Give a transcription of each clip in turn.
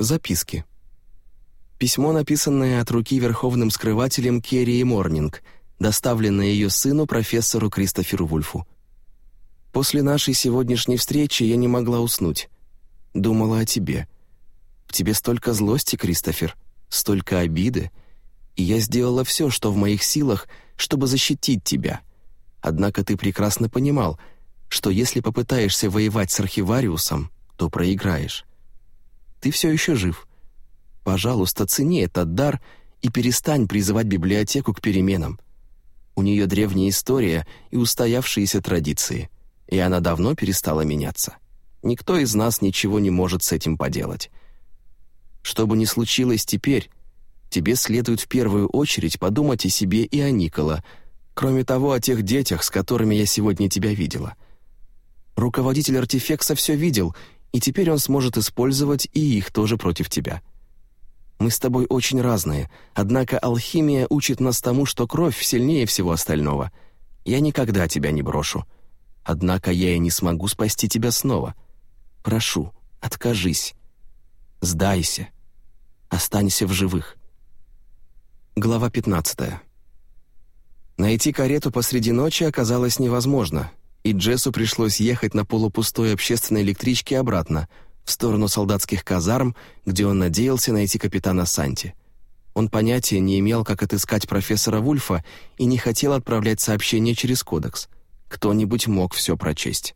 Записки. Письмо, написанное от руки верховным скрывателем Керри Морнинг, доставленное ее сыну, профессору Кристоферу Вульфу. «После нашей сегодняшней встречи я не могла уснуть. Думала о тебе. В тебе столько злости, Кристофер, столько обиды, и я сделала все, что в моих силах, чтобы защитить тебя. Однако ты прекрасно понимал, что если попытаешься воевать с архивариусом, то проиграешь. Ты все еще жив. Пожалуйста, цени этот дар и перестань призывать библиотеку к переменам. У нее древняя история и устоявшиеся традиции, и она давно перестала меняться. Никто из нас ничего не может с этим поделать. Что бы ни случилось теперь, тебе следует в первую очередь подумать о себе и о Никола, кроме того, о тех детях, с которыми я сегодня тебя видела. Руководитель артефекса все видел, и теперь он сможет использовать и их тоже против тебя. Мы с тобой очень разные, однако алхимия учит нас тому, что кровь сильнее всего остального. Я никогда тебя не брошу. Однако я и не смогу спасти тебя снова. Прошу, откажись. Сдайся. Останься в живых. Глава 15. Найти карету посреди ночи оказалось невозможно, и Джессу пришлось ехать на полупустой общественной электричке обратно — в сторону солдатских казарм, где он надеялся найти капитана Санти. Он понятия не имел, как отыскать профессора Вульфа и не хотел отправлять сообщение через кодекс. Кто-нибудь мог все прочесть.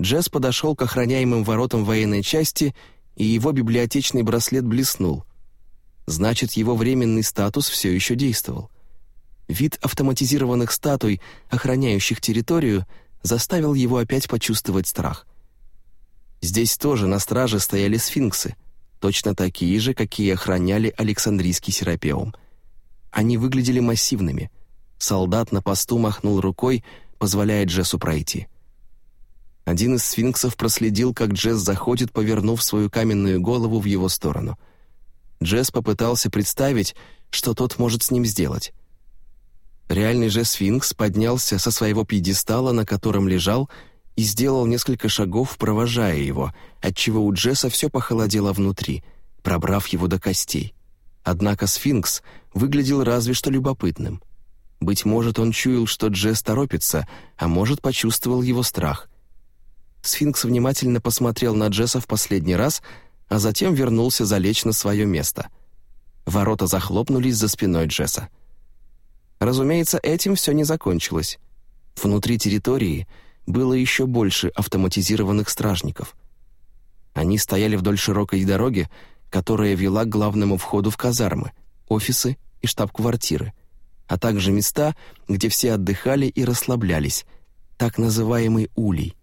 Джесс подошел к охраняемым воротам военной части, и его библиотечный браслет блеснул. Значит, его временный статус все еще действовал. Вид автоматизированных статуй, охраняющих территорию, заставил его опять почувствовать страх. Здесь тоже на страже стояли сфинксы, точно такие же, какие охраняли Александрийский Серапеум. Они выглядели массивными. Солдат на посту махнул рукой, позволяя Джессу пройти. Один из сфинксов проследил, как Джесс заходит, повернув свою каменную голову в его сторону. Джесс попытался представить, что тот может с ним сделать. Реальный же сфинкс поднялся со своего пьедестала, на котором лежал, и сделал несколько шагов, провожая его, отчего у Джесса все похолодело внутри, пробрав его до костей. Однако сфинкс выглядел разве что любопытным. Быть может, он чуял, что Джесс торопится, а может, почувствовал его страх. Сфинкс внимательно посмотрел на Джесса в последний раз, а затем вернулся залечь на свое место. Ворота захлопнулись за спиной Джесса. Разумеется, этим все не закончилось. Внутри территории — было еще больше автоматизированных стражников. Они стояли вдоль широкой дороги, которая вела к главному входу в казармы, офисы и штаб-квартиры, а также места, где все отдыхали и расслаблялись, так называемый улей.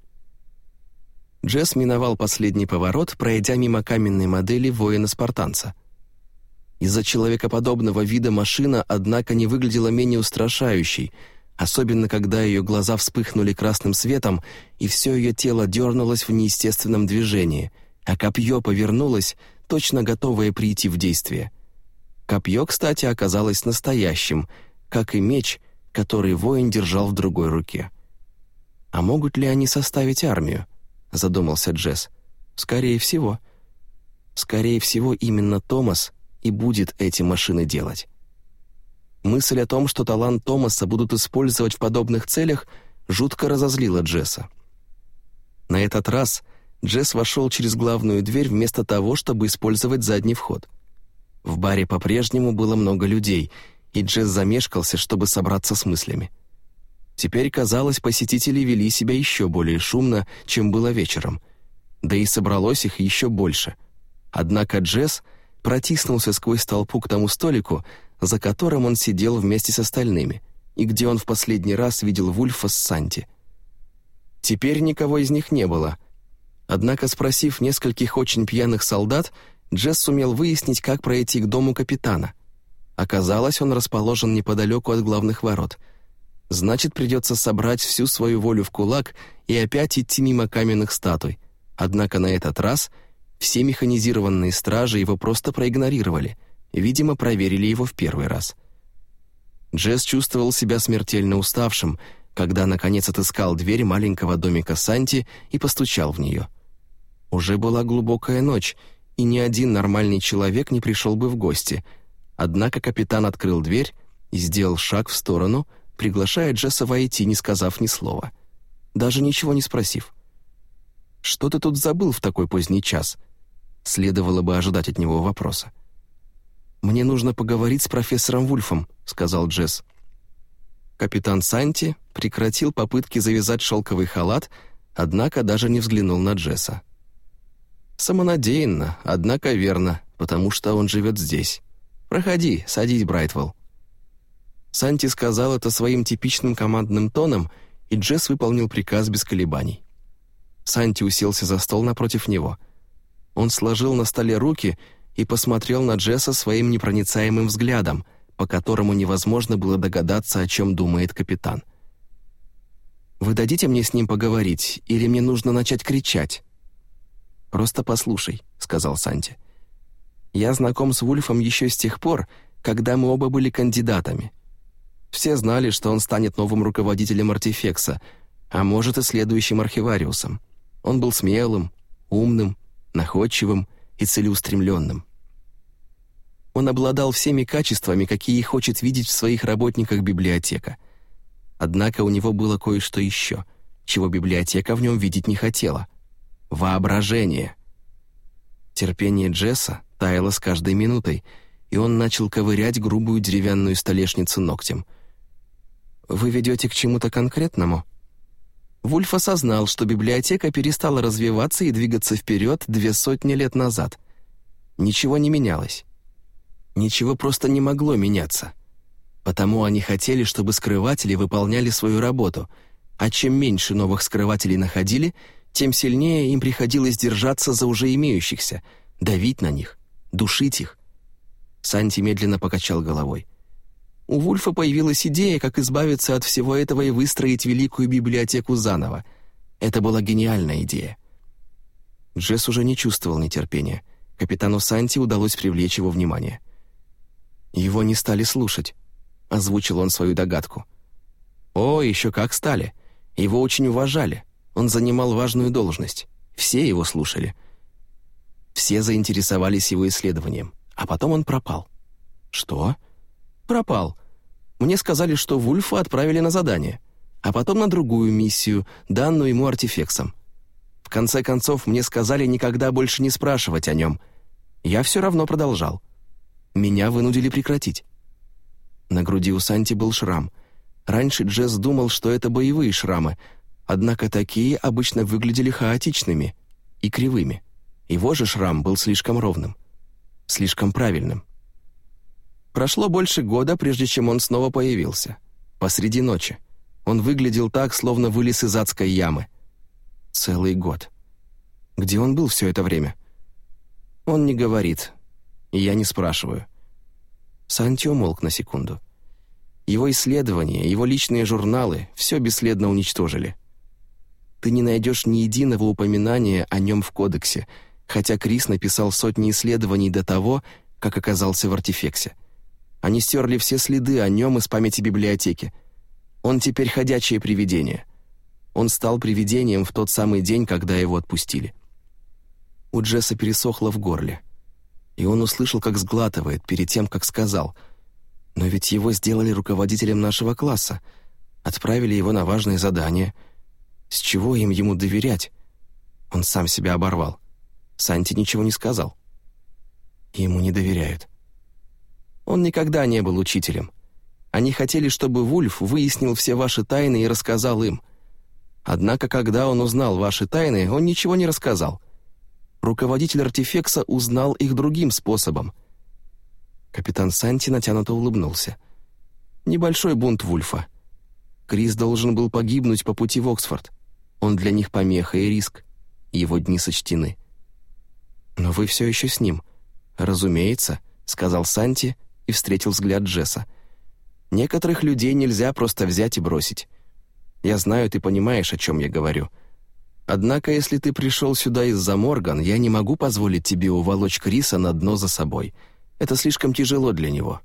Джесс миновал последний поворот, пройдя мимо каменной модели воина-спартанца. Из-за человекоподобного вида машина, однако, не выглядела менее устрашающей — особенно когда ее глаза вспыхнули красным светом, и все ее тело дернулось в неестественном движении, а копье повернулось, точно готовое прийти в действие. Копье, кстати, оказалось настоящим, как и меч, который воин держал в другой руке. «А могут ли они составить армию?» — задумался Джесс. «Скорее всего. Скорее всего, именно Томас и будет эти машины делать». Мысль о том, что талант Томаса будут использовать в подобных целях, жутко разозлила Джесса. На этот раз Джесс вошел через главную дверь вместо того, чтобы использовать задний вход. В баре по-прежнему было много людей, и Джесс замешкался, чтобы собраться с мыслями. Теперь, казалось, посетители вели себя еще более шумно, чем было вечером. Да и собралось их еще больше. Однако Джесс протиснулся сквозь толпу к тому столику, за которым он сидел вместе с остальными, и где он в последний раз видел Вульфа с Санти. Теперь никого из них не было. Однако, спросив нескольких очень пьяных солдат, Джесс сумел выяснить, как пройти к дому капитана. Оказалось, он расположен неподалеку от главных ворот. Значит, придется собрать всю свою волю в кулак и опять идти мимо каменных статуй. Однако на этот раз все механизированные стражи его просто проигнорировали — Видимо, проверили его в первый раз. Джесс чувствовал себя смертельно уставшим, когда, наконец, отыскал дверь маленького домика Санти и постучал в нее. Уже была глубокая ночь, и ни один нормальный человек не пришел бы в гости. Однако капитан открыл дверь и сделал шаг в сторону, приглашая Джесса войти, не сказав ни слова. Даже ничего не спросив. «Что ты тут забыл в такой поздний час?» Следовало бы ожидать от него вопроса. «Мне нужно поговорить с профессором Вульфом», — сказал Джесс. Капитан Санти прекратил попытки завязать шелковый халат, однако даже не взглянул на Джесса. Самонадеянно, однако верно, потому что он живет здесь. «Проходи, садись, Брайтвелл». Санти сказал это своим типичным командным тоном, и Джесс выполнил приказ без колебаний. Санти уселся за стол напротив него. Он сложил на столе руки и посмотрел на Джесса своим непроницаемым взглядом, по которому невозможно было догадаться, о чем думает капитан. «Вы дадите мне с ним поговорить, или мне нужно начать кричать?» «Просто послушай», — сказал Санти. «Я знаком с Вульфом еще с тех пор, когда мы оба были кандидатами. Все знали, что он станет новым руководителем артефекса, а может и следующим архивариусом. Он был смелым, умным, находчивым и целеустремленным. Он обладал всеми качествами, какие хочет видеть в своих работниках библиотека. Однако у него было кое-что еще, чего библиотека в нем видеть не хотела — воображение. Терпение Джесса таяло с каждой минутой, и он начал ковырять грубую деревянную столешницу ногтем. «Вы ведете к чему-то конкретному?» Вульф осознал, что библиотека перестала развиваться и двигаться вперед две сотни лет назад. Ничего не менялось. Ничего просто не могло меняться. Потому они хотели, чтобы скрыватели выполняли свою работу, а чем меньше новых скрывателей находили, тем сильнее им приходилось держаться за уже имеющихся, давить на них, душить их. Санти медленно покачал головой. У Вульфа появилась идея, как избавиться от всего этого и выстроить великую библиотеку заново. Это была гениальная идея. Джесс уже не чувствовал нетерпения. Капитану Санти удалось привлечь его внимание. «Его не стали слушать», — озвучил он свою догадку. «О, еще как стали. Его очень уважали. Он занимал важную должность. Все его слушали. Все заинтересовались его исследованием. А потом он пропал». «Что?» Пропал. Мне сказали, что Вульфа отправили на задание, а потом на другую миссию, данную ему артефексом. В конце концов, мне сказали никогда больше не спрашивать о нем. Я все равно продолжал. Меня вынудили прекратить. На груди у Санти был шрам. Раньше Джесс думал, что это боевые шрамы, однако такие обычно выглядели хаотичными и кривыми. Его же шрам был слишком ровным, слишком правильным. Прошло больше года, прежде чем он снова появился. Посреди ночи. Он выглядел так, словно вылез из адской ямы. Целый год. Где он был все это время? Он не говорит. И я не спрашиваю. Санти умолк на секунду. Его исследования, его личные журналы все бесследно уничтожили. Ты не найдешь ни единого упоминания о нем в кодексе, хотя Крис написал сотни исследований до того, как оказался в артефексе. Они стерли все следы о нем из памяти библиотеки. Он теперь ходячее привидение. Он стал привидением в тот самый день, когда его отпустили. У Джесса пересохло в горле. И он услышал, как сглатывает перед тем, как сказал. «Но ведь его сделали руководителем нашего класса. Отправили его на важное задание. С чего им ему доверять?» Он сам себя оборвал. Санти ничего не сказал. Ему не доверяют. Он никогда не был учителем. Они хотели, чтобы Вульф выяснил все ваши тайны и рассказал им. Однако, когда он узнал ваши тайны, он ничего не рассказал. Руководитель артефекса узнал их другим способом. Капитан Санти натянуто улыбнулся. Небольшой бунт Вульфа. Крис должен был погибнуть по пути в Оксфорд. Он для них помеха и риск. Его дни сочтены. «Но вы все еще с ним». «Разумеется», — сказал Санти, — и встретил взгляд Джесса. «Некоторых людей нельзя просто взять и бросить. Я знаю, ты понимаешь, о чем я говорю. Однако, если ты пришел сюда из-за Морган, я не могу позволить тебе уволочь Криса на дно за собой. Это слишком тяжело для него».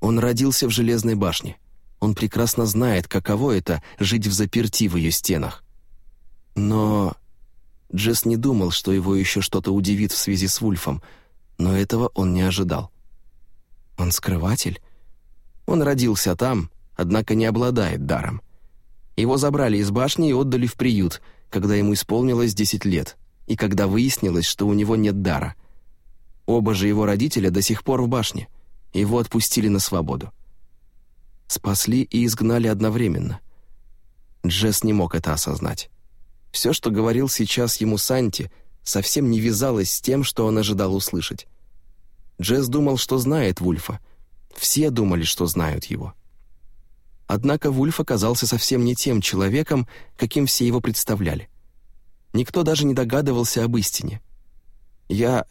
Он родился в Железной башне. Он прекрасно знает, каково это — жить в заперти в ее стенах. Но... Джесс не думал, что его еще что-то удивит в связи с Вульфом, но этого он не ожидал. «Он скрыватель?» Он родился там, однако не обладает даром. Его забрали из башни и отдали в приют, когда ему исполнилось 10 лет, и когда выяснилось, что у него нет дара. Оба же его родителя до сих пор в башне. Его отпустили на свободу. Спасли и изгнали одновременно. Джесс не мог это осознать. Все, что говорил сейчас ему Санти, совсем не вязалось с тем, что он ожидал услышать. Джесс думал, что знает Вульфа. Все думали, что знают его. Однако Вульф оказался совсем не тем человеком, каким все его представляли. Никто даже не догадывался об истине. «Я...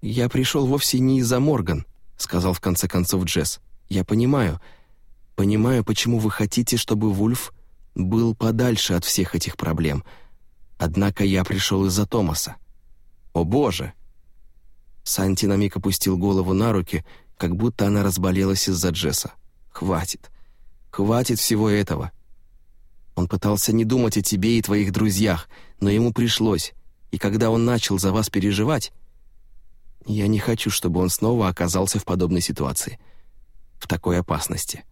я пришел вовсе не из-за Морган», — сказал в конце концов Джесс. «Я понимаю. Понимаю, почему вы хотите, чтобы Вульф был подальше от всех этих проблем. Однако я пришел из-за Томаса. О боже!» Санти на миг опустил голову на руки, как будто она разболелась из-за Джесса. «Хватит. Хватит всего этого. Он пытался не думать о тебе и твоих друзьях, но ему пришлось, и когда он начал за вас переживать, я не хочу, чтобы он снова оказался в подобной ситуации, в такой опасности».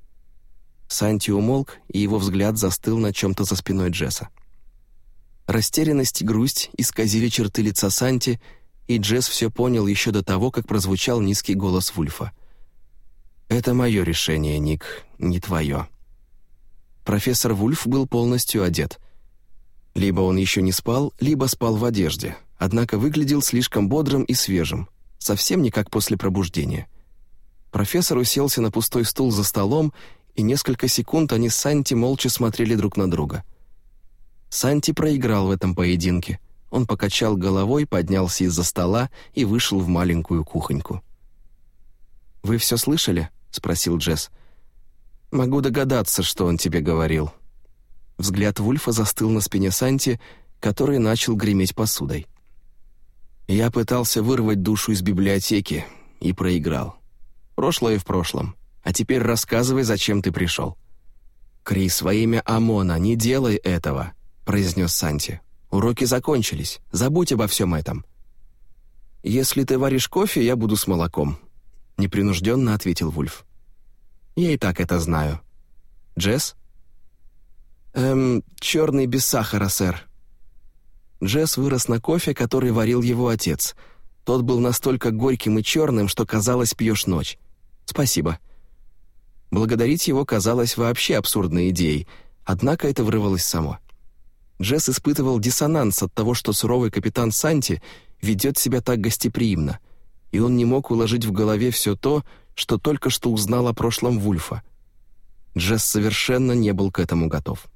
Санти умолк, и его взгляд застыл на чем-то за спиной Джесса. Растерянность и грусть исказили черты лица Санти, и Джесс все понял еще до того, как прозвучал низкий голос Вульфа. «Это мое решение, Ник, не твое». Профессор Вульф был полностью одет. Либо он еще не спал, либо спал в одежде, однако выглядел слишком бодрым и свежим, совсем не как после пробуждения. Профессор уселся на пустой стул за столом и несколько секунд они с Санти молча смотрели друг на друга. Санти проиграл в этом поединке. Он покачал головой, поднялся из-за стола и вышел в маленькую кухоньку. «Вы все слышали?» — спросил Джесс. «Могу догадаться, что он тебе говорил». Взгляд Вульфа застыл на спине Санти, который начал греметь посудой. «Я пытался вырвать душу из библиотеки и проиграл. Прошлое в прошлом. А теперь рассказывай, зачем ты пришел». «Крис, во имя Амона, не делай этого», — произнес Санти. «Уроки закончились. Забудь обо всем этом». «Если ты варишь кофе, я буду с молоком», — непринужденно ответил Вульф. «Я и так это знаю». «Джесс?» «Эм, черный без сахара, сэр». Джесс вырос на кофе, который варил его отец. Тот был настолько горьким и черным, что казалось, пьешь ночь. «Спасибо». Благодарить его казалось вообще абсурдной идеей, однако это врывалось само. Джесс испытывал диссонанс от того, что суровый капитан Санти ведет себя так гостеприимно, и он не мог уложить в голове все то, что только что узнал о прошлом Вульфа. Джесс совершенно не был к этому готов.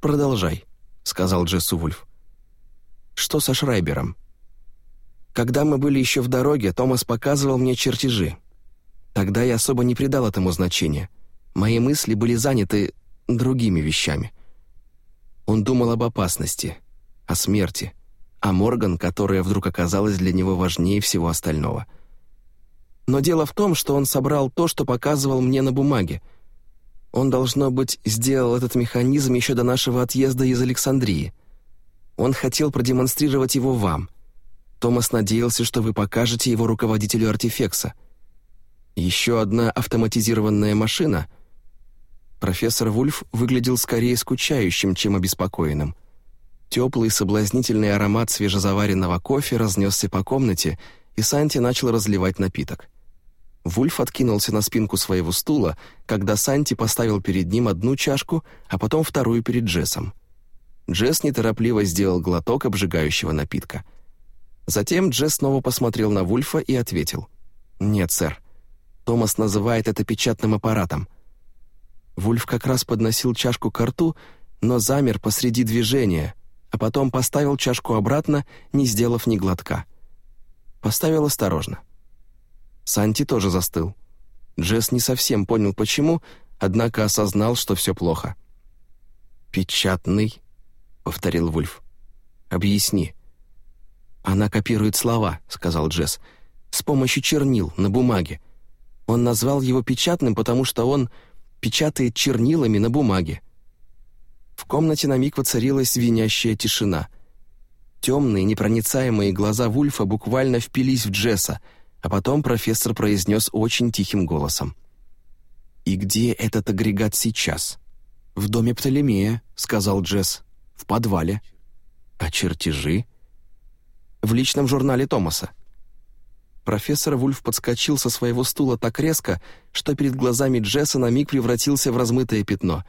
«Продолжай», — сказал Джессу Вульф. «Что со Шрайбером?» «Когда мы были еще в дороге, Томас показывал мне чертежи. Тогда я особо не придал этому значения. Мои мысли были заняты другими вещами. Он думал об опасности, о смерти, о Морган, которая вдруг оказалась для него важнее всего остального. Но дело в том, что он собрал то, что показывал мне на бумаге. Он, должно быть, сделал этот механизм еще до нашего отъезда из Александрии. Он хотел продемонстрировать его вам. Томас надеялся, что вы покажете его руководителю артефекса — еще одна автоматизированная машина? Профессор Вульф выглядел скорее скучающим, чем обеспокоенным. Теплый соблазнительный аромат свежезаваренного кофе разнесся по комнате, и Санти начал разливать напиток. Вульф откинулся на спинку своего стула, когда Санти поставил перед ним одну чашку, а потом вторую перед Джессом. Джесс неторопливо сделал глоток обжигающего напитка. Затем Джесс снова посмотрел на Вульфа и ответил. «Нет, сэр. Томас называет это печатным аппаратом. Вульф как раз подносил чашку к рту, но замер посреди движения, а потом поставил чашку обратно, не сделав ни глотка. Поставил осторожно. Санти тоже застыл. Джесс не совсем понял, почему, однако осознал, что все плохо. «Печатный», — повторил Вульф. «Объясни». «Она копирует слова», — сказал Джесс, — «с помощью чернил на бумаге. Он назвал его печатным, потому что он печатает чернилами на бумаге. В комнате на миг воцарилась звенящая тишина. Темные, непроницаемые глаза Вульфа буквально впились в Джесса, а потом профессор произнес очень тихим голосом. «И где этот агрегат сейчас?» «В доме Птолемея», — сказал Джесс. «В подвале». «А чертежи?» «В личном журнале Томаса». Профессор Вульф подскочил со своего стула так резко, что перед глазами Джесса на миг превратился в размытое пятно.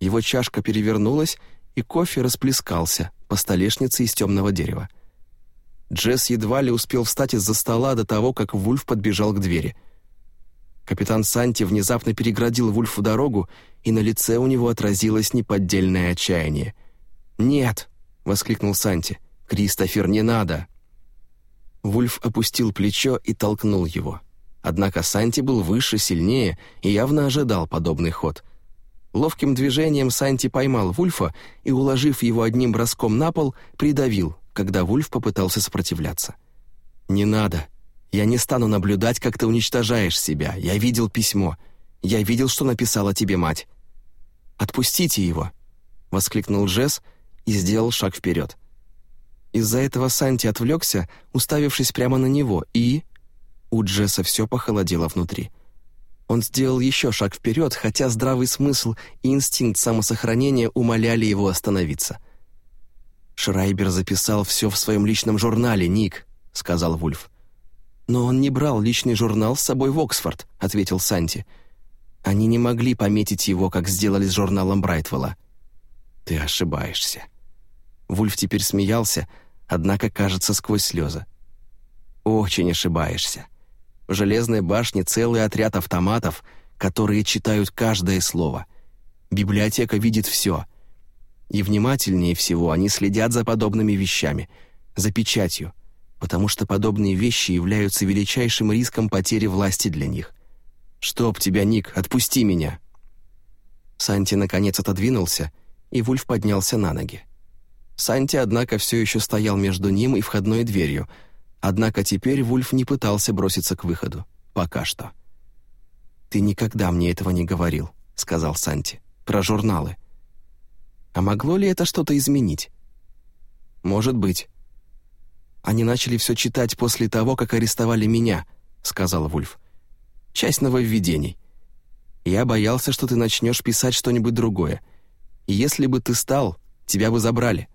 Его чашка перевернулась, и кофе расплескался по столешнице из темного дерева. Джесс едва ли успел встать из-за стола до того, как Вульф подбежал к двери. Капитан Санти внезапно переградил Вульфу дорогу, и на лице у него отразилось неподдельное отчаяние. «Нет!» — воскликнул Санти. «Кристофер, не надо!» Вульф опустил плечо и толкнул его. Однако Санти был выше, сильнее и явно ожидал подобный ход. Ловким движением Санти поймал Вульфа и, уложив его одним броском на пол, придавил, когда Вульф попытался сопротивляться. «Не надо. Я не стану наблюдать, как ты уничтожаешь себя. Я видел письмо. Я видел, что написала тебе мать». «Отпустите его!» — воскликнул Джесс и сделал шаг вперед. Из-за этого Санти отвлекся, уставившись прямо на него, и... У Джесса все похолодело внутри. Он сделал еще шаг вперед, хотя здравый смысл и инстинкт самосохранения умоляли его остановиться. «Шрайбер записал все в своем личном журнале, Ник», — сказал Вульф. «Но он не брал личный журнал с собой в Оксфорд», — ответил Санти. «Они не могли пометить его, как сделали с журналом Брайтвелла». «Ты ошибаешься», Вульф теперь смеялся, однако, кажется, сквозь слезы. «Очень ошибаешься. В Железной башне целый отряд автоматов, которые читают каждое слово. Библиотека видит все. И внимательнее всего они следят за подобными вещами, за печатью, потому что подобные вещи являются величайшим риском потери власти для них. «Чтоб тебя, Ник, отпусти меня!» Санти наконец отодвинулся, и Вульф поднялся на ноги. Санти, однако, все еще стоял между ним и входной дверью, однако теперь Вульф не пытался броситься к выходу. Пока что. «Ты никогда мне этого не говорил», — сказал Санти. «Про журналы». «А могло ли это что-то изменить?» «Может быть». «Они начали все читать после того, как арестовали меня», — сказал Вульф. «Часть нововведений. Я боялся, что ты начнешь писать что-нибудь другое. И если бы ты стал, тебя бы забрали».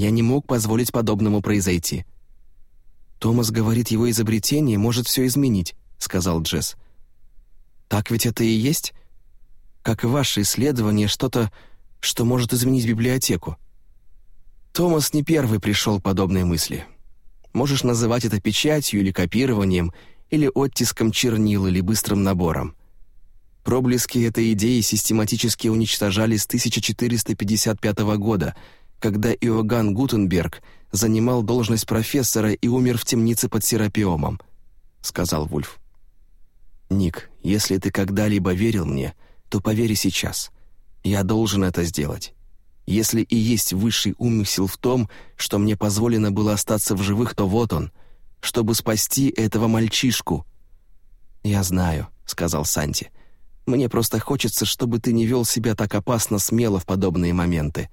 Я не мог позволить подобному произойти. «Томас говорит, его изобретение может все изменить», — сказал Джесс. «Так ведь это и есть? Как и ваше исследование, что-то, что может изменить библиотеку». Томас не первый пришел к подобной мысли. Можешь называть это печатью или копированием, или оттиском чернил, или быстрым набором. Проблески этой идеи систематически уничтожали с 1455 года — когда Иоганн Гутенберг занимал должность профессора и умер в темнице под Серапиомом», — сказал Вульф. «Ник, если ты когда-либо верил мне, то поверь сейчас. Я должен это сделать. Если и есть высший умысел в том, что мне позволено было остаться в живых, то вот он, чтобы спасти этого мальчишку». «Я знаю», — сказал Санти. «Мне просто хочется, чтобы ты не вел себя так опасно смело в подобные моменты».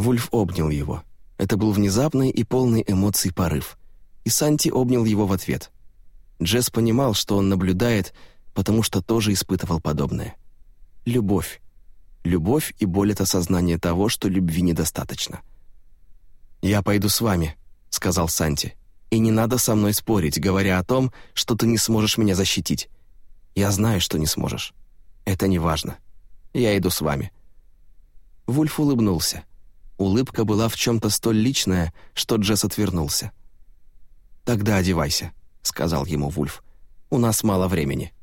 Вульф обнял его. Это был внезапный и полный эмоций порыв. И Санти обнял его в ответ. Джесс понимал, что он наблюдает, потому что тоже испытывал подобное. Любовь. Любовь и боль — это сознание того, что любви недостаточно. «Я пойду с вами», — сказал Санти. «И не надо со мной спорить, говоря о том, что ты не сможешь меня защитить. Я знаю, что не сможешь. Это не важно. Я иду с вами». Вульф улыбнулся. Улыбка была в чем-то столь личная, что Джесс отвернулся. «Тогда одевайся», — сказал ему Вульф. «У нас мало времени».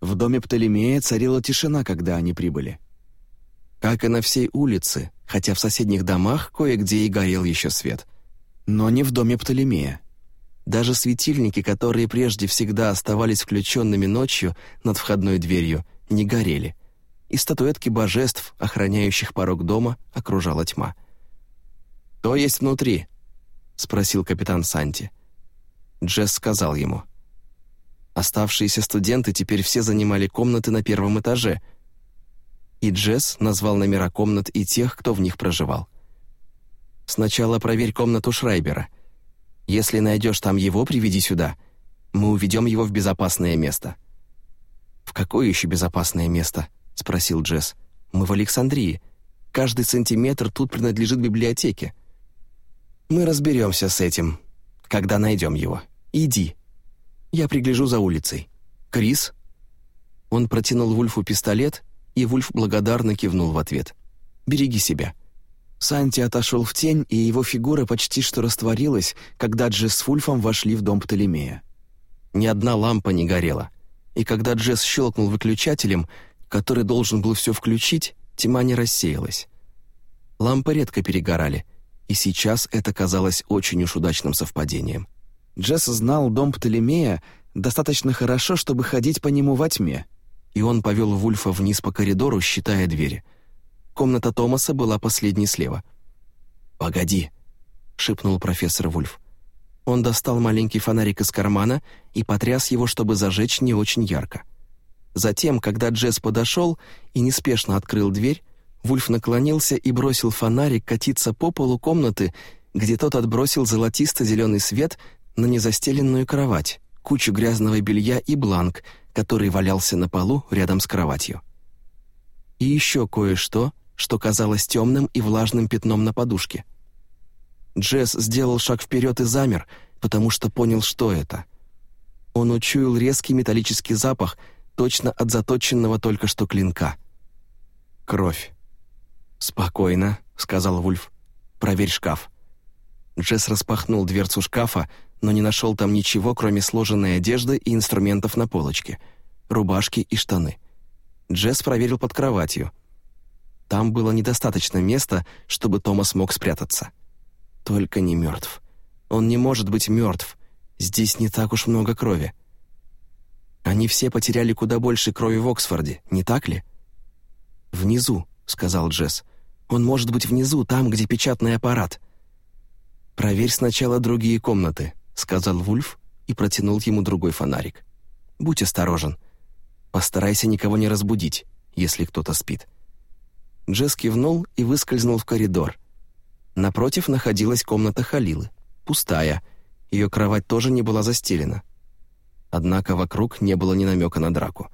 В доме Птолемея царила тишина, когда они прибыли. Как и на всей улице, хотя в соседних домах кое-где и горел еще свет. Но не в доме Птолемея. Даже светильники, которые прежде всегда оставались включенными ночью над входной дверью, не горели — и статуэтки божеств, охраняющих порог дома, окружала тьма. «Кто есть внутри?» — спросил капитан Санти. Джесс сказал ему. Оставшиеся студенты теперь все занимали комнаты на первом этаже, и Джесс назвал номера комнат и тех, кто в них проживал. Сначала проверь комнату Шрайбера. Если найдешь там его, приведи сюда. Мы уведем его в безопасное место». «В какое еще безопасное место?» — спросил Джесс. «Мы в Александрии. Каждый сантиметр тут принадлежит библиотеке». «Мы разберемся с этим, когда найдем его. Иди. Я пригляжу за улицей. Крис?» Он протянул Вульфу пистолет, и Вульф благодарно кивнул в ответ. «Береги себя». Санти отошел в тень, и его фигура почти что растворилась, когда Джесс с Вульфом вошли в дом Птолемея. Ни одна лампа не горела, и когда Джесс щелкнул выключателем, который должен был все включить, тьма не рассеялась. Лампы редко перегорали, и сейчас это казалось очень уж удачным совпадением. Джесс знал дом Птолемея достаточно хорошо, чтобы ходить по нему во тьме, и он повел Вульфа вниз по коридору, считая двери — Комната Томаса была последней слева. «Погоди», — шепнул профессор Вульф. Он достал маленький фонарик из кармана и потряс его, чтобы зажечь не очень ярко. Затем, когда Джесс подошел и неспешно открыл дверь, Вульф наклонился и бросил фонарик катиться по полу комнаты, где тот отбросил золотисто-зеленый свет на незастеленную кровать, кучу грязного белья и бланк, который валялся на полу рядом с кроватью. И еще кое-что, что казалось темным и влажным пятном на подушке. Джесс сделал шаг вперед и замер, потому что понял, что это. Он учуял резкий металлический запах, точно от заточенного только что клинка. Кровь. «Спокойно», — сказал Вульф. «Проверь шкаф». Джесс распахнул дверцу шкафа, но не нашел там ничего, кроме сложенной одежды и инструментов на полочке, рубашки и штаны. Джесс проверил под кроватью — там было недостаточно места, чтобы Томас мог спрятаться. Только не мертв. Он не может быть мертв. Здесь не так уж много крови. Они все потеряли куда больше крови в Оксфорде, не так ли? «Внизу», — сказал Джесс. «Он может быть внизу, там, где печатный аппарат». «Проверь сначала другие комнаты», — сказал Вульф и протянул ему другой фонарик. «Будь осторожен. Постарайся никого не разбудить, если кто-то спит». Джесс кивнул и выскользнул в коридор. Напротив находилась комната Халилы, пустая, ее кровать тоже не была застелена. Однако вокруг не было ни намека на драку.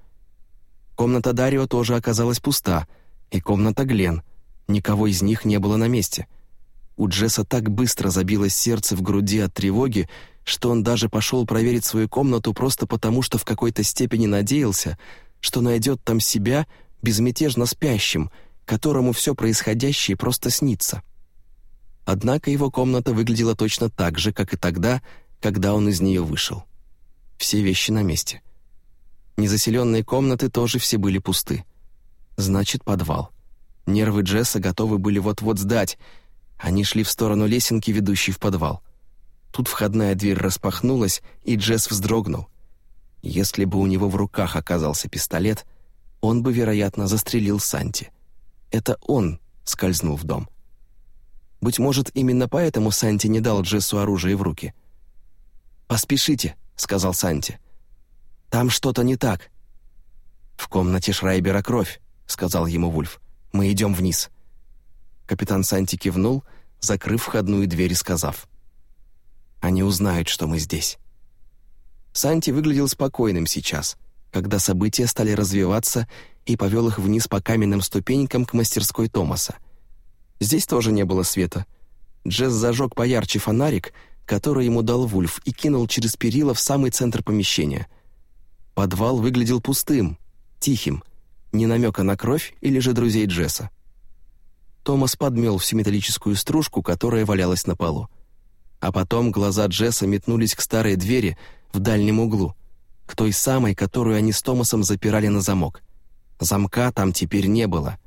Комната Дарио тоже оказалась пуста, и комната Глен. Никого из них не было на месте. У Джесса так быстро забилось сердце в груди от тревоги, что он даже пошел проверить свою комнату просто потому, что в какой-то степени надеялся, что найдет там себя безмятежно спящим — которому все происходящее просто снится. Однако его комната выглядела точно так же, как и тогда, когда он из нее вышел. Все вещи на месте. Незаселенные комнаты тоже все были пусты. Значит, подвал. Нервы Джесса готовы были вот-вот сдать. Они шли в сторону лесенки, ведущей в подвал. Тут входная дверь распахнулась, и Джесс вздрогнул. Если бы у него в руках оказался пистолет, он бы, вероятно, застрелил Санти. Это он скользнул в дом. Быть может, именно поэтому Санти не дал Джессу оружие в руки. «Поспешите», — сказал Санти. «Там что-то не так». «В комнате Шрайбера кровь», — сказал ему Вульф. «Мы идем вниз». Капитан Санти кивнул, закрыв входную дверь и сказав. «Они узнают, что мы здесь». Санти выглядел спокойным сейчас, когда события стали развиваться и повел их вниз по каменным ступенькам к мастерской Томаса. Здесь тоже не было света. Джесс зажег поярче фонарик, который ему дал Вульф, и кинул через перила в самый центр помещения. Подвал выглядел пустым, тихим, ни намека на кровь или же друзей Джесса. Томас подмел всю металлическую стружку, которая валялась на полу. А потом глаза Джесса метнулись к старой двери в дальнем углу, к той самой, которую они с Томасом запирали на замок — Замка там теперь не было.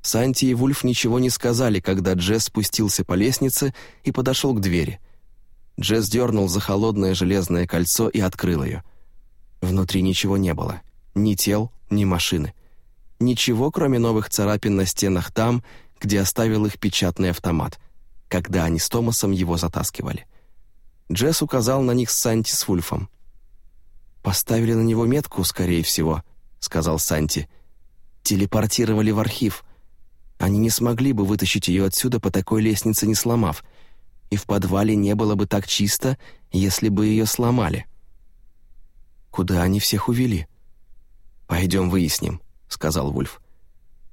Санти и Вульф ничего не сказали, когда Джесс спустился по лестнице и подошел к двери. Джесс дернул за холодное железное кольцо и открыл ее. Внутри ничего не было. Ни тел, ни машины. Ничего, кроме новых царапин на стенах там, где оставил их печатный автомат, когда они с Томасом его затаскивали. Джесс указал на них с Санти с Вульфом. «Поставили на него метку, скорее всего», — сказал Санти. «Телепортировали в архив. Они не смогли бы вытащить ее отсюда по такой лестнице, не сломав, и в подвале не было бы так чисто, если бы ее сломали. Куда они всех увели? «Пойдем выясним», — сказал Вульф.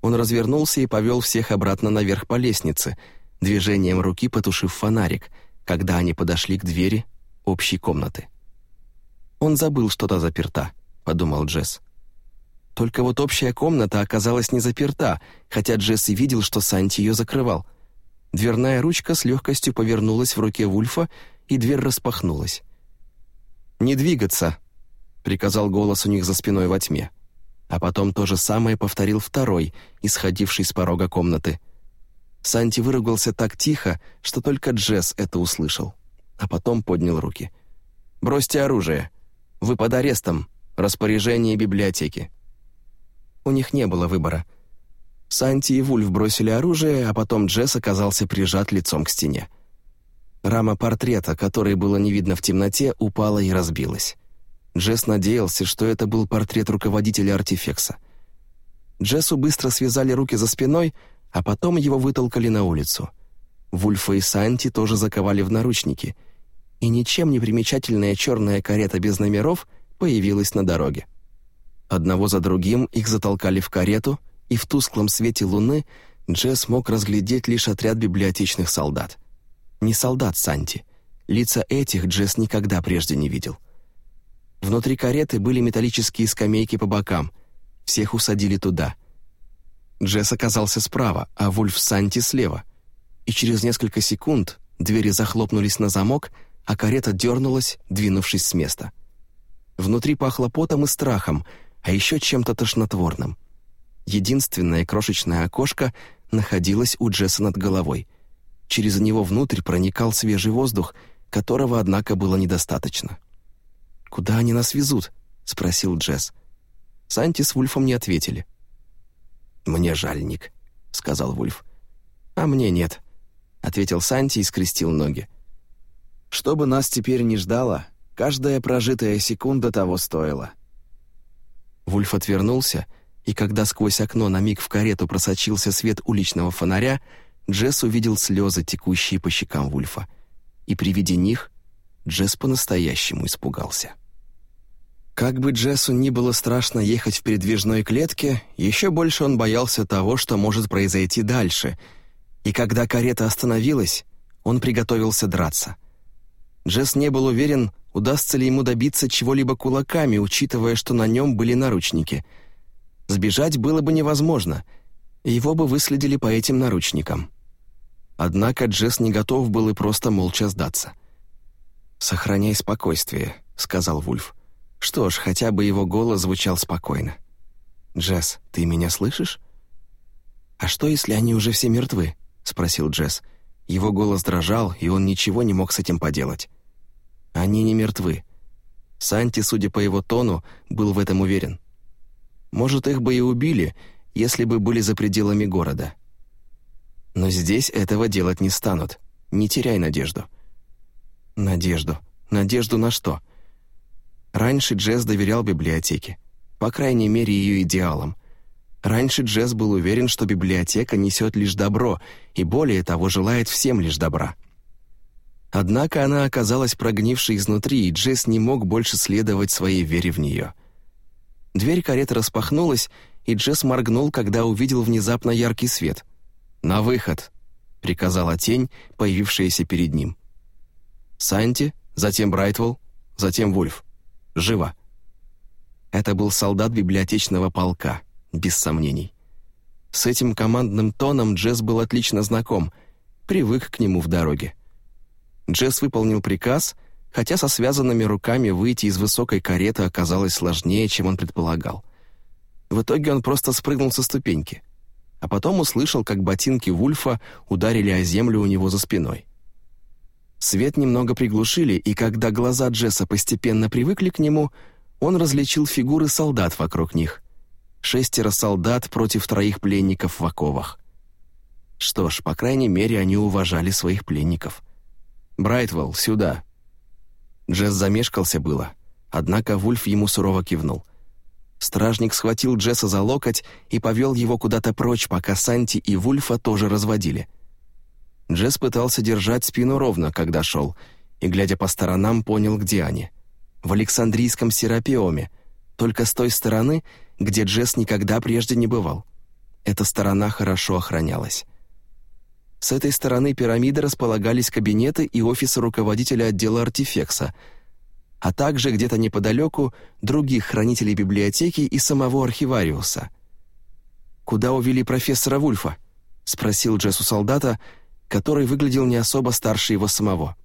Он развернулся и повел всех обратно наверх по лестнице, движением руки потушив фонарик, когда они подошли к двери общей комнаты. «Он забыл, что та заперта», — подумал Джесс. Только вот общая комната оказалась не заперта, хотя Джесс и видел, что Санти ее закрывал. Дверная ручка с легкостью повернулась в руке Вульфа, и дверь распахнулась. «Не двигаться!» — приказал голос у них за спиной во тьме. А потом то же самое повторил второй, исходивший с порога комнаты. Санти выругался так тихо, что только Джесс это услышал, а потом поднял руки. «Бросьте оружие! Вы под арестом! Распоряжение библиотеки!» У них не было выбора. Санти и Вульф бросили оружие, а потом Джесс оказался прижат лицом к стене. Рама портрета, которой было не видно в темноте, упала и разбилась. Джесс надеялся, что это был портрет руководителя артефекса. Джессу быстро связали руки за спиной, а потом его вытолкали на улицу. Вульфа и Санти тоже заковали в наручники, и ничем не примечательная черная карета без номеров появилась на дороге. Одного за другим их затолкали в карету, и в тусклом свете луны Джесс мог разглядеть лишь отряд библиотечных солдат. Не солдат Санти. Лица этих Джесс никогда прежде не видел. Внутри кареты были металлические скамейки по бокам. Всех усадили туда. Джесс оказался справа, а Вульф Санти слева. И через несколько секунд двери захлопнулись на замок, а карета дернулась, двинувшись с места. Внутри пахло потом и страхом — а еще чем-то тошнотворным. Единственное крошечное окошко находилось у Джесса над головой. Через него внутрь проникал свежий воздух, которого, однако, было недостаточно. «Куда они нас везут?» — спросил Джесс. Санти с Вульфом не ответили. «Мне жаль, Ник», — сказал Вульф. «А мне нет», — ответил Санти и скрестил ноги. «Что бы нас теперь не ждало, каждая прожитая секунда того стоила. Вульф отвернулся, и когда сквозь окно на миг в карету просочился свет уличного фонаря, Джесс увидел слезы, текущие по щекам Вульфа. И при виде них Джесс по-настоящему испугался. Как бы Джессу ни было страшно ехать в передвижной клетке, еще больше он боялся того, что может произойти дальше. И когда карета остановилась, он приготовился драться. Джесс не был уверен, удастся ли ему добиться чего-либо кулаками, учитывая, что на нем были наручники. Сбежать было бы невозможно, его бы выследили по этим наручникам. Однако Джесс не готов был и просто молча сдаться. «Сохраняй спокойствие», — сказал Вульф. Что ж, хотя бы его голос звучал спокойно. «Джесс, ты меня слышишь?» «А что, если они уже все мертвы?» — спросил Джесс. Его голос дрожал, и он ничего не мог с этим поделать. Они не мертвы. Санти, судя по его тону, был в этом уверен. Может, их бы и убили, если бы были за пределами города. Но здесь этого делать не станут. Не теряй надежду. Надежду. Надежду на что? Раньше Джесс доверял библиотеке. По крайней мере, ее идеалам. Раньше Джесс был уверен, что библиотека несет лишь добро, и более того, желает всем лишь добра. Однако она оказалась прогнившей изнутри, и Джесс не мог больше следовать своей вере в нее. Дверь кареты распахнулась, и Джесс моргнул, когда увидел внезапно яркий свет. «На выход!» — приказала тень, появившаяся перед ним. «Санти, затем Брайтвелл, затем Вульф. Живо!» Это был солдат библиотечного полка, без сомнений. С этим командным тоном Джесс был отлично знаком, привык к нему в дороге. Джесс выполнил приказ, хотя со связанными руками выйти из высокой кареты оказалось сложнее, чем он предполагал. В итоге он просто спрыгнул со ступеньки, а потом услышал, как ботинки Вульфа ударили о землю у него за спиной. Свет немного приглушили, и когда глаза Джесса постепенно привыкли к нему, он различил фигуры солдат вокруг них. Шестеро солдат против троих пленников в оковах. Что ж, по крайней мере, они уважали своих пленников. «Брайтвелл, сюда!» Джесс замешкался было, однако Вульф ему сурово кивнул. Стражник схватил Джесса за локоть и повел его куда-то прочь, пока Санти и Вульфа тоже разводили. Джесс пытался держать спину ровно, когда шел, и, глядя по сторонам, понял, где они. В Александрийском Серапиоме, только с той стороны, где Джесс никогда прежде не бывал. Эта сторона хорошо охранялась. С этой стороны пирамиды располагались кабинеты и офисы руководителя отдела артефекса, а также где-то неподалеку других хранителей библиотеки и самого архивариуса. «Куда увели профессора Вульфа?» — спросил Джесс у солдата, который выглядел не особо старше его самого.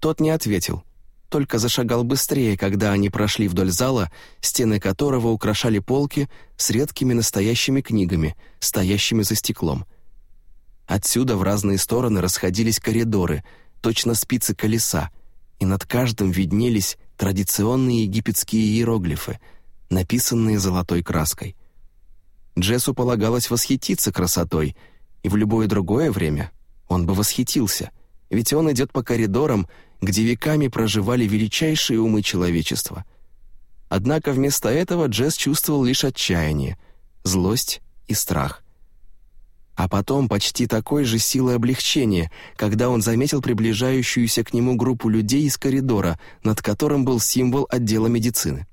Тот не ответил, только зашагал быстрее, когда они прошли вдоль зала, стены которого украшали полки с редкими настоящими книгами, стоящими за стеклом — Отсюда в разные стороны расходились коридоры, точно спицы колеса, и над каждым виднелись традиционные египетские иероглифы, написанные золотой краской. Джессу полагалось восхититься красотой, и в любое другое время он бы восхитился, ведь он идет по коридорам, где веками проживали величайшие умы человечества. Однако вместо этого Джесс чувствовал лишь отчаяние, злость и страх а потом почти такой же силой облегчения, когда он заметил приближающуюся к нему группу людей из коридора, над которым был символ отдела медицины.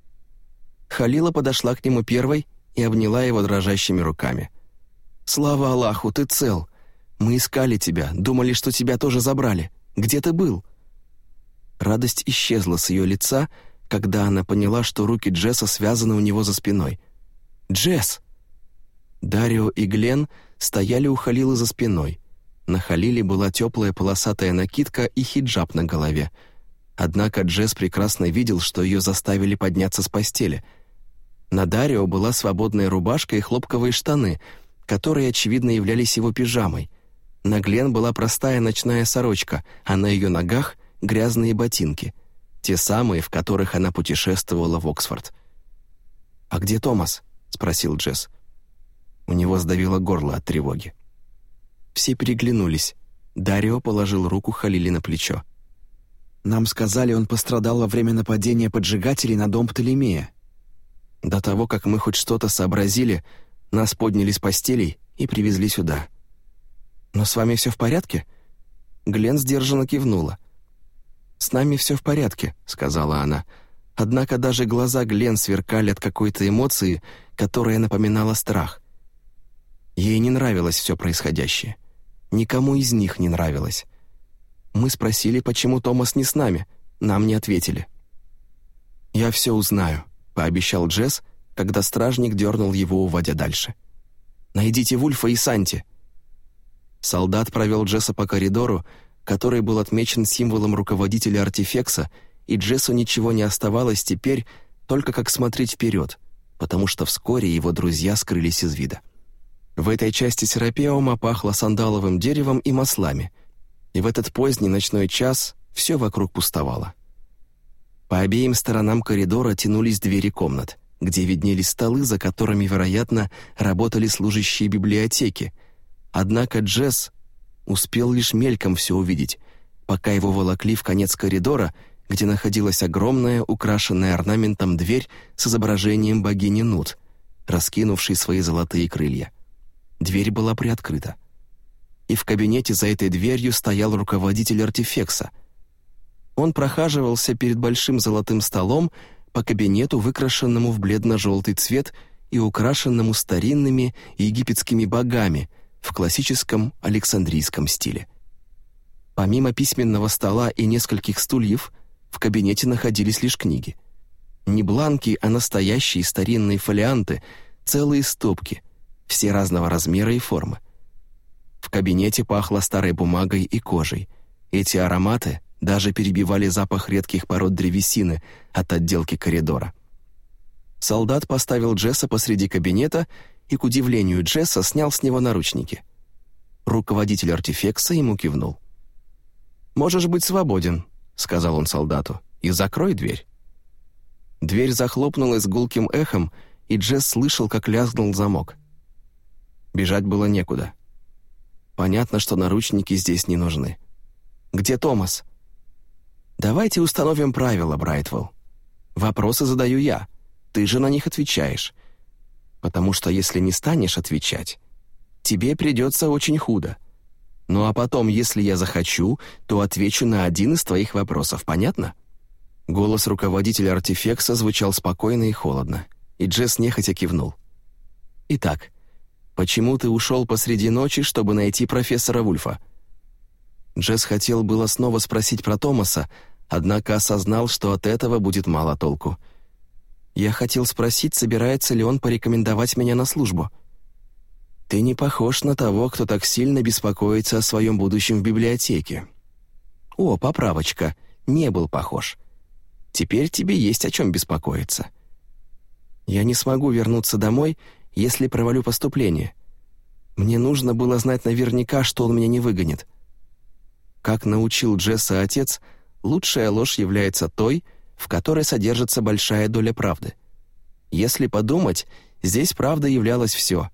Халила подошла к нему первой и обняла его дрожащими руками. «Слава Аллаху, ты цел! Мы искали тебя, думали, что тебя тоже забрали. Где ты был?» Радость исчезла с ее лица, когда она поняла, что руки Джесса связаны у него за спиной. «Джесс!» Дарио и Глен стояли у Халилы за спиной. На Халиле была теплая полосатая накидка и хиджаб на голове. Однако Джесс прекрасно видел, что ее заставили подняться с постели. На Дарио была свободная рубашка и хлопковые штаны, которые, очевидно, являлись его пижамой. На Глен была простая ночная сорочка, а на ее ногах — грязные ботинки, те самые, в которых она путешествовала в Оксфорд. «А где Томас?» — спросил Джесс. У него сдавило горло от тревоги. Все переглянулись. Дарио положил руку Халили на плечо. «Нам сказали, он пострадал во время нападения поджигателей на дом Птолемея. До того, как мы хоть что-то сообразили, нас подняли с постелей и привезли сюда. Но с вами все в порядке?» Глен сдержанно кивнула. «С нами все в порядке», — сказала она. Однако даже глаза Глен сверкали от какой-то эмоции, которая напоминала страх. Ей не нравилось все происходящее. Никому из них не нравилось. Мы спросили, почему Томас не с нами. Нам не ответили. «Я все узнаю», — пообещал Джесс, когда стражник дернул его, уводя дальше. «Найдите Вульфа и Санти». Солдат провел Джесса по коридору, который был отмечен символом руководителя артефекса, и Джессу ничего не оставалось теперь, только как смотреть вперед, потому что вскоре его друзья скрылись из вида. В этой части Серапеума пахло сандаловым деревом и маслами, и в этот поздний ночной час все вокруг пустовало. По обеим сторонам коридора тянулись двери комнат, где виднелись столы, за которыми, вероятно, работали служащие библиотеки. Однако Джесс успел лишь мельком все увидеть, пока его волокли в конец коридора, где находилась огромная, украшенная орнаментом дверь с изображением богини Нут, раскинувшей свои золотые крылья. Дверь была приоткрыта. И в кабинете за этой дверью стоял руководитель артефекса. Он прохаживался перед большим золотым столом по кабинету, выкрашенному в бледно-желтый цвет и украшенному старинными египетскими богами в классическом Александрийском стиле. Помимо письменного стола и нескольких стульев, в кабинете находились лишь книги. Не бланки, а настоящие старинные фолианты, целые стопки — все разного размера и формы. В кабинете пахло старой бумагой и кожей. Эти ароматы даже перебивали запах редких пород древесины от отделки коридора. Солдат поставил Джесса посреди кабинета и, к удивлению Джесса, снял с него наручники. Руководитель артефекса ему кивнул. «Можешь быть свободен», — сказал он солдату, — «и закрой дверь». Дверь захлопнулась гулким эхом, и Джесс слышал, как лязгнул замок. Бежать было некуда. Понятно, что наручники здесь не нужны. «Где Томас?» «Давайте установим правила, Брайтвелл. Вопросы задаю я. ты же на них отвечаешь. Потому что если не станешь отвечать, тебе придется очень худо. Ну а потом, если я захочу, то отвечу на один из твоих вопросов, понятно?» Голос руководителя артефекса звучал спокойно и холодно, и Джесс нехотя кивнул. «Итак, почему ты ушел посреди ночи, чтобы найти профессора Вульфа?» Джесс хотел было снова спросить про Томаса, однако осознал, что от этого будет мало толку. «Я хотел спросить, собирается ли он порекомендовать меня на службу». «Ты не похож на того, кто так сильно беспокоится о своем будущем в библиотеке». «О, поправочка, не был похож. Теперь тебе есть о чем беспокоиться. Я не смогу вернуться домой, если провалю поступление. Мне нужно было знать наверняка, что он меня не выгонит. Как научил Джесса отец, лучшая ложь является той, в которой содержится большая доля правды. Если подумать, здесь правда являлось все.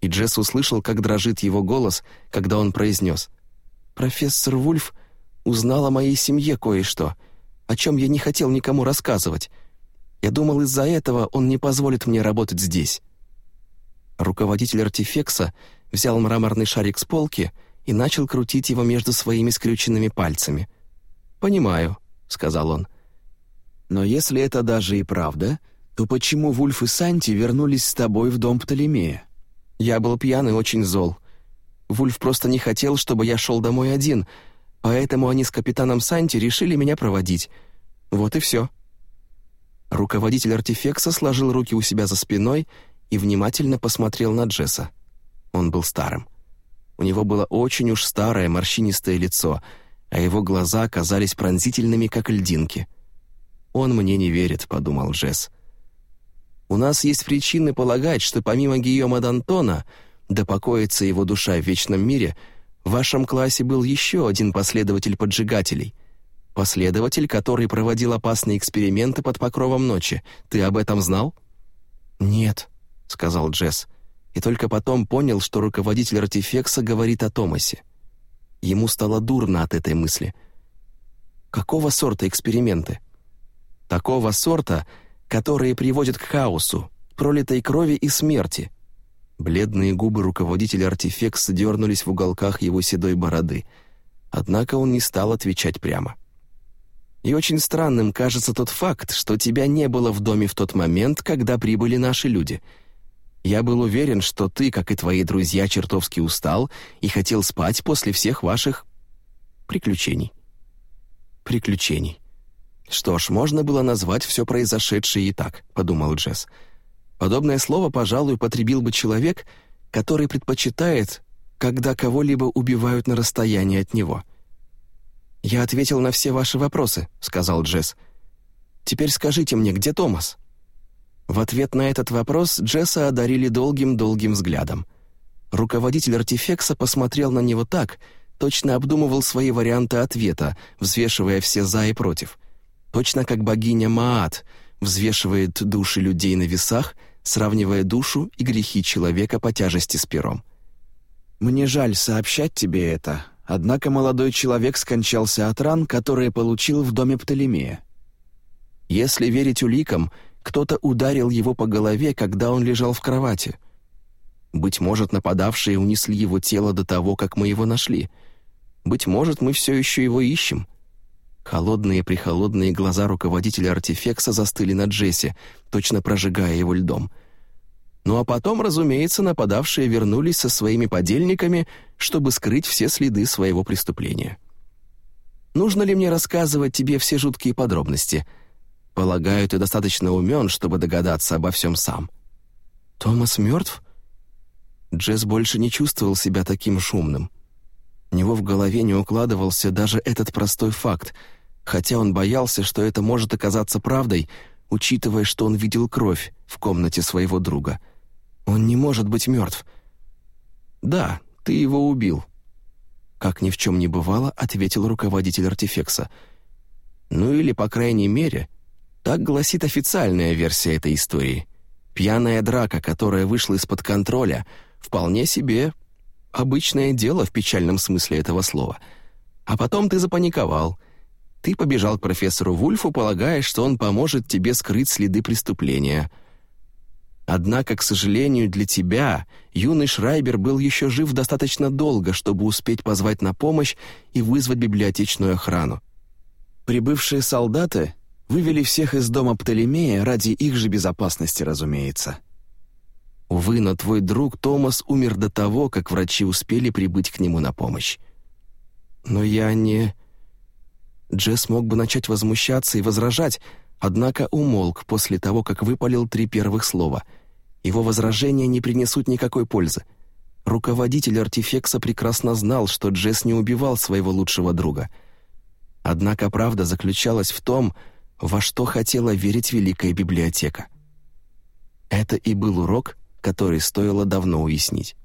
И Джесс услышал, как дрожит его голос, когда он произнес «Профессор Вульф узнал о моей семье кое-что», о чем я не хотел никому рассказывать. Я думал, из-за этого он не позволит мне работать здесь». Руководитель артефекса взял мраморный шарик с полки и начал крутить его между своими скрюченными пальцами. «Понимаю», — сказал он. «Но если это даже и правда, то почему Вульф и Санти вернулись с тобой в дом Птолемея?» «Я был пьян и очень зол. Вульф просто не хотел, чтобы я шел домой один, Поэтому они с капитаном Санти решили меня проводить. Вот и все». Руководитель артефекса сложил руки у себя за спиной и внимательно посмотрел на Джесса. Он был старым. У него было очень уж старое морщинистое лицо, а его глаза оказались пронзительными, как льдинки. «Он мне не верит», — подумал Джесс. «У нас есть причины полагать, что помимо Гийома Д'Антона, да покоится его душа в вечном мире — в вашем классе был еще один последователь поджигателей. Последователь, который проводил опасные эксперименты под покровом ночи. Ты об этом знал?» «Нет», — сказал Джесс, и только потом понял, что руководитель артефекса говорит о Томасе. Ему стало дурно от этой мысли. «Какого сорта эксперименты?» «Такого сорта, которые приводят к хаосу, пролитой крови и смерти», Бледные губы руководителя артефекса дернулись в уголках его седой бороды. Однако он не стал отвечать прямо. «И очень странным кажется тот факт, что тебя не было в доме в тот момент, когда прибыли наши люди. Я был уверен, что ты, как и твои друзья, чертовски устал и хотел спать после всех ваших... приключений». «Приключений». «Что ж, можно было назвать все произошедшее и так», — подумал Джесс. Подобное слово, пожалуй, потребил бы человек, который предпочитает, когда кого-либо убивают на расстоянии от него. «Я ответил на все ваши вопросы», — сказал Джесс. «Теперь скажите мне, где Томас?» В ответ на этот вопрос Джесса одарили долгим-долгим взглядом. Руководитель артефекса посмотрел на него так, точно обдумывал свои варианты ответа, взвешивая все «за» и «против». Точно как богиня Маат взвешивает души людей на весах сравнивая душу и грехи человека по тяжести с пером. «Мне жаль сообщать тебе это, однако молодой человек скончался от ран, которые получил в доме Птолемея. Если верить уликам, кто-то ударил его по голове, когда он лежал в кровати. Быть может, нападавшие унесли его тело до того, как мы его нашли. Быть может, мы все еще его ищем». Холодные-прихолодные глаза руководителя артефекса застыли на Джесси, точно прожигая его льдом. Ну а потом, разумеется, нападавшие вернулись со своими подельниками, чтобы скрыть все следы своего преступления. Нужно ли мне рассказывать тебе все жуткие подробности? Полагаю, ты достаточно умен, чтобы догадаться обо всем сам. Томас мертв? Джесс больше не чувствовал себя таким шумным. У него в голове не укладывался даже этот простой факт — хотя он боялся, что это может оказаться правдой, учитывая, что он видел кровь в комнате своего друга. Он не может быть мертв. «Да, ты его убил», — как ни в чем не бывало, ответил руководитель артефекса. «Ну или, по крайней мере, так гласит официальная версия этой истории. Пьяная драка, которая вышла из-под контроля, вполне себе обычное дело в печальном смысле этого слова. А потом ты запаниковал — Ты побежал к профессору Вульфу, полагая, что он поможет тебе скрыть следы преступления. Однако, к сожалению для тебя, юный Шрайбер был еще жив достаточно долго, чтобы успеть позвать на помощь и вызвать библиотечную охрану. Прибывшие солдаты вывели всех из дома Птолемея ради их же безопасности, разумеется. Увы, но твой друг Томас умер до того, как врачи успели прибыть к нему на помощь. Но я не... Джесс мог бы начать возмущаться и возражать, однако умолк после того, как выпалил три первых слова. Его возражения не принесут никакой пользы. Руководитель артефекса прекрасно знал, что Джесс не убивал своего лучшего друга. Однако правда заключалась в том, во что хотела верить Великая Библиотека. Это и был урок, который стоило давно уяснить.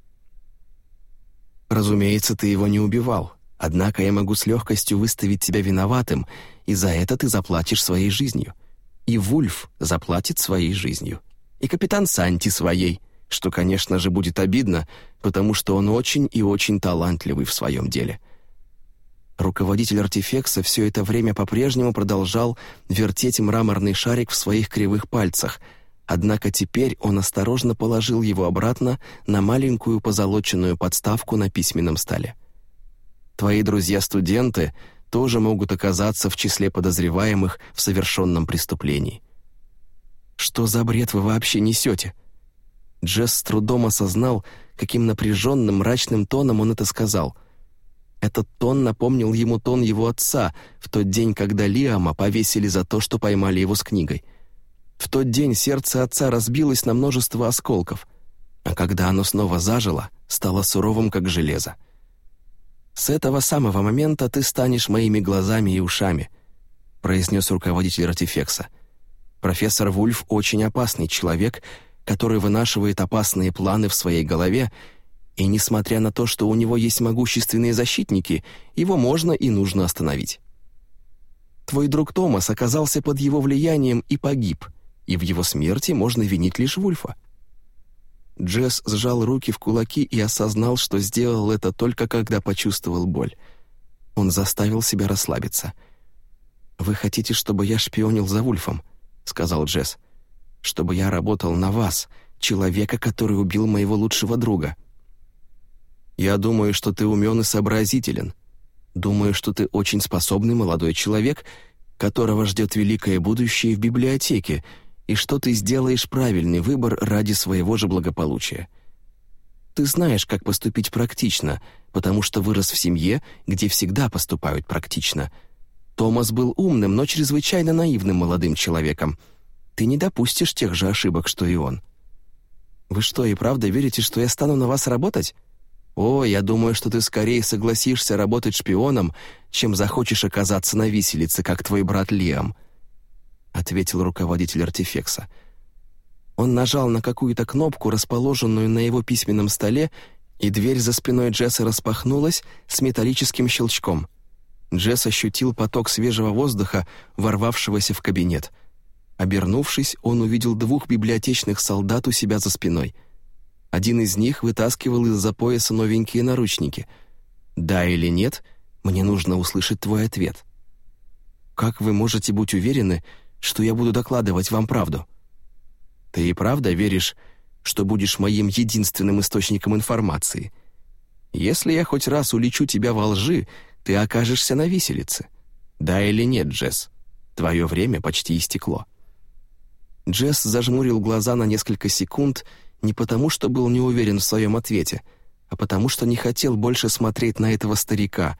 «Разумеется, ты его не убивал», Однако я могу с легкостью выставить тебя виноватым, и за это ты заплатишь своей жизнью. И Вульф заплатит своей жизнью. И капитан Санти своей, что, конечно же, будет обидно, потому что он очень и очень талантливый в своем деле. Руководитель артефекса все это время по-прежнему продолжал вертеть мраморный шарик в своих кривых пальцах, однако теперь он осторожно положил его обратно на маленькую позолоченную подставку на письменном столе. Твои друзья-студенты тоже могут оказаться в числе подозреваемых в совершенном преступлении. Что за бред вы вообще несете? Джесс с трудом осознал, каким напряженным, мрачным тоном он это сказал. Этот тон напомнил ему тон его отца в тот день, когда Лиама повесили за то, что поймали его с книгой. В тот день сердце отца разбилось на множество осколков, а когда оно снова зажило, стало суровым, как железо. «С этого самого момента ты станешь моими глазами и ушами», произнес руководитель Ратифекса. «Профессор Вульф очень опасный человек, который вынашивает опасные планы в своей голове, и несмотря на то, что у него есть могущественные защитники, его можно и нужно остановить. Твой друг Томас оказался под его влиянием и погиб, и в его смерти можно винить лишь Вульфа. Джесс сжал руки в кулаки и осознал, что сделал это только когда почувствовал боль. Он заставил себя расслабиться. «Вы хотите, чтобы я шпионил за Вульфом?» — сказал Джесс. «Чтобы я работал на вас, человека, который убил моего лучшего друга». «Я думаю, что ты умен и сообразителен. Думаю, что ты очень способный молодой человек, которого ждет великое будущее в библиотеке, и что ты сделаешь правильный выбор ради своего же благополучия. Ты знаешь, как поступить практично, потому что вырос в семье, где всегда поступают практично. Томас был умным, но чрезвычайно наивным молодым человеком. Ты не допустишь тех же ошибок, что и он. Вы что, и правда верите, что я стану на вас работать? О, я думаю, что ты скорее согласишься работать шпионом, чем захочешь оказаться на виселице, как твой брат Лиам. — ответил руководитель артефекса. Он нажал на какую-то кнопку, расположенную на его письменном столе, и дверь за спиной Джесса распахнулась с металлическим щелчком. Джесс ощутил поток свежего воздуха, ворвавшегося в кабинет. Обернувшись, он увидел двух библиотечных солдат у себя за спиной. Один из них вытаскивал из-за пояса новенькие наручники. «Да или нет, мне нужно услышать твой ответ». «Как вы можете быть уверены, что я буду докладывать вам правду. Ты и правда веришь, что будешь моим единственным источником информации? Если я хоть раз улечу тебя во лжи, ты окажешься на виселице. Да или нет, Джесс? Твое время почти истекло». Джесс зажмурил глаза на несколько секунд не потому, что был не уверен в своем ответе, а потому что не хотел больше смотреть на этого старика.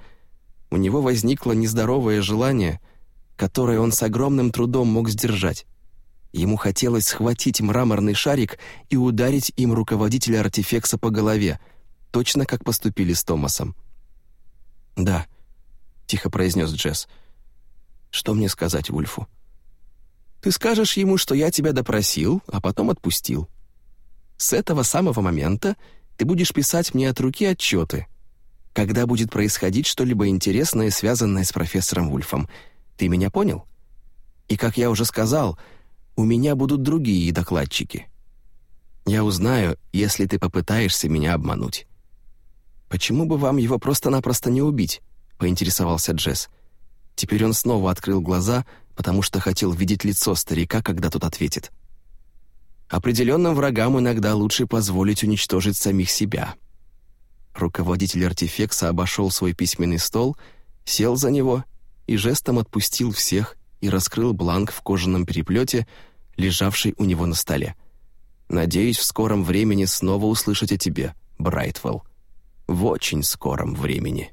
У него возникло нездоровое желание которое он с огромным трудом мог сдержать. Ему хотелось схватить мраморный шарик и ударить им руководителя артефекса по голове, точно как поступили с Томасом. «Да», — тихо произнес Джесс. «Что мне сказать Вульфу?» «Ты скажешь ему, что я тебя допросил, а потом отпустил. С этого самого момента ты будешь писать мне от руки отчеты, когда будет происходить что-либо интересное, связанное с профессором Вульфом, ты меня понял? И, как я уже сказал, у меня будут другие докладчики. Я узнаю, если ты попытаешься меня обмануть». «Почему бы вам его просто-напросто не убить?» — поинтересовался Джесс. Теперь он снова открыл глаза, потому что хотел видеть лицо старика, когда тот ответит. Определенным врагам иногда лучше позволить уничтожить самих себя. Руководитель артефекса обошел свой письменный стол, сел за него и жестом отпустил всех и раскрыл бланк в кожаном переплете, лежавший у него на столе. «Надеюсь, в скором времени снова услышать о тебе, Брайтвелл. В очень скором времени».